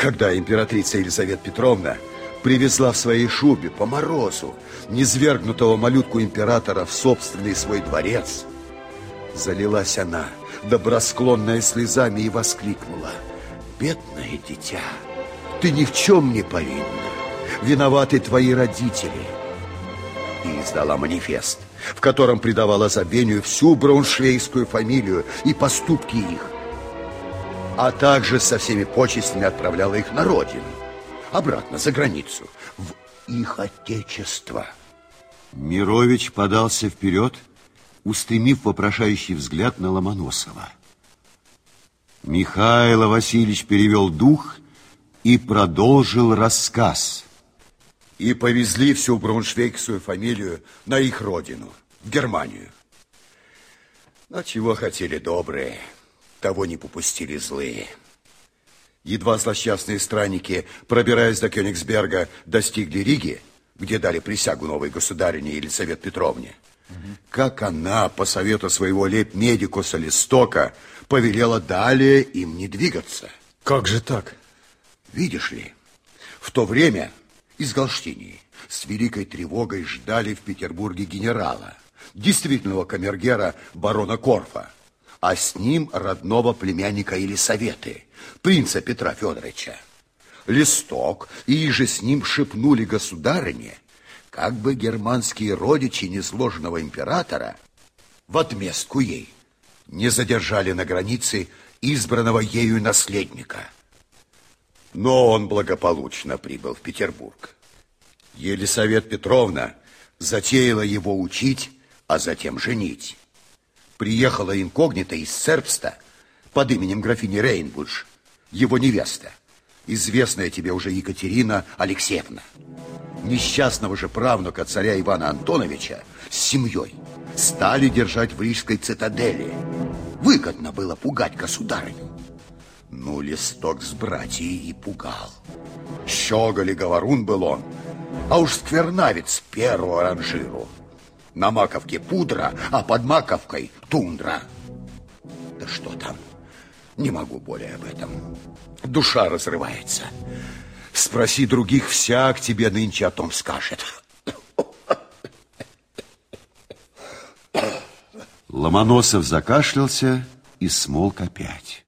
Когда императрица Елизавета Петровна привезла в своей шубе по морозу низвергнутого малютку императора в собственный свой дворец, залилась она, добросклонная слезами, и воскликнула. «Бедное дитя, ты ни в чем не повинна, виноваты твои родители». И издала манифест, в котором придавала забвению всю брауншвейгскую фамилию и поступки их, а также со всеми почестями отправляла их на родину, обратно за границу, в их отечество. Мирович подался вперед, устремив вопрошающий взгляд на Ломоносова. Михаил Васильевич перевел дух и продолжил рассказ. И повезли всю брауншвейгскую фамилию на их родину, в Германию. Но чего хотели добрые, того не попустили злые. Едва злосчастные странники, пробираясь до Кёнигсберга, достигли Риги, где дали присягу новой государине Елизавете Петровне, угу. как она, по совету своего лейб-медикуса Листока, повелела далее им не двигаться. Как же так? Видишь ли, в то время из Галштинии с великой тревогой ждали в Петербурге генерала, действительного камергера барона Корфа, а с ним родного племянника Елисаветы, принца Петра Федоровича. Листок и же с ним шепнули государыне, как бы германские родичи несложного императора в отместку ей не задержали на границе избранного ею наследника. Но он благополучно прибыл в Петербург. Елисавета Петровна затеяла его учить, а затем женить. Приехала инкогнито из Сербста под именем графини Рейнбудж, его невеста, известная тебе уже Екатерина Алексеевна. Несчастного же правнука царя Ивана Антоновича с семьей стали держать в Рижской цитадели. Выгодно было пугать государыню. Ну, листок с братьей и пугал. Щеголь говорун был он, а уж сквернавец первого ранжиру. На маковке пудра, а под маковкой тундра. Да что там? Не могу более об этом. Душа разрывается. Спроси других, всяк тебе нынче о том скажет. Ломоносов закашлялся и смолк опять.